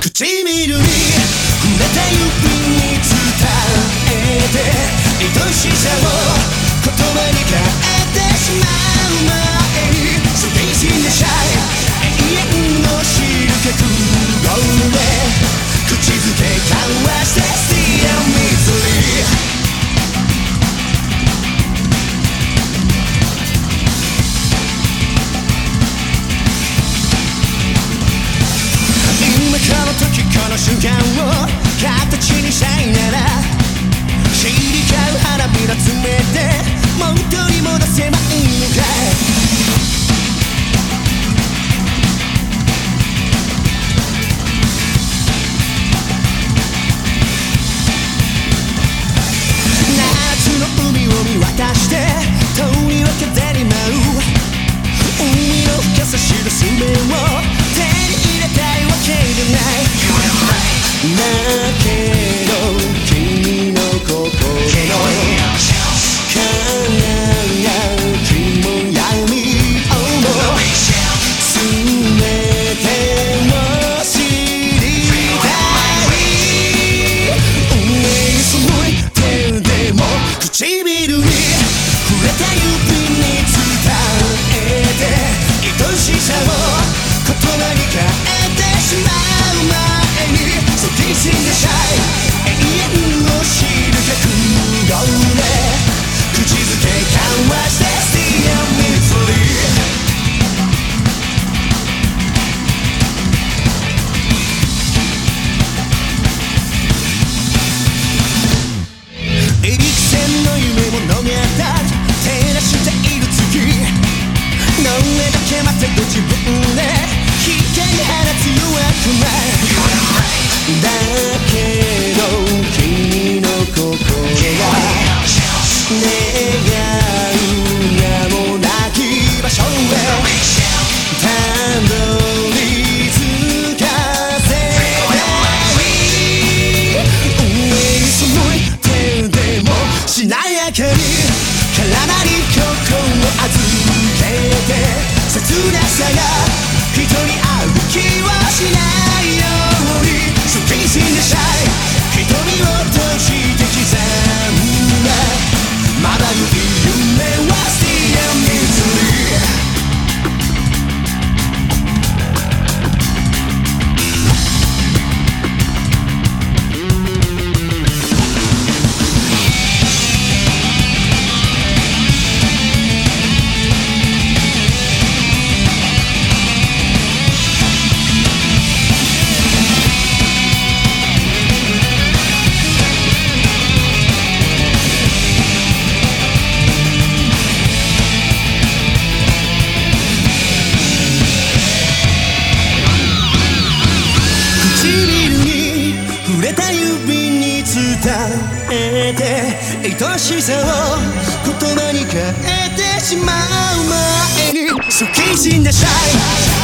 唇に触れてゆくに伝う形にしたいなら知り交う花びら詰めて元に戻せばいいのか。夏の海を見渡して遠いわけでに舞う。海の深さ知る水面をけ夢物語照らしている月どれだけ待て自分で光放つ弱くないだけど君の心。が。願探唇に触れた指に伝えて愛しさを言葉に変えてしまう前に好き死んでしゃい